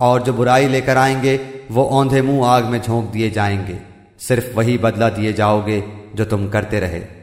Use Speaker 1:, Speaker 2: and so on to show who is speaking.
Speaker 1: اور جو برائی لے کر آئیں گے، وہ اوندھے منہ آگ میں جھونک دیے جائیں گے۔ صرف وہی بدلہ دیے جاؤ گے جو تم کرتے رہے۔